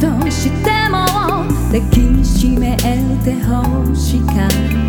としても抱きしめて欲しかった。